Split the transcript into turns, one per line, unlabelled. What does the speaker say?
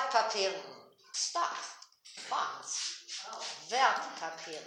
Wertpapieren. Stuff. Bonds. Wertpapieren.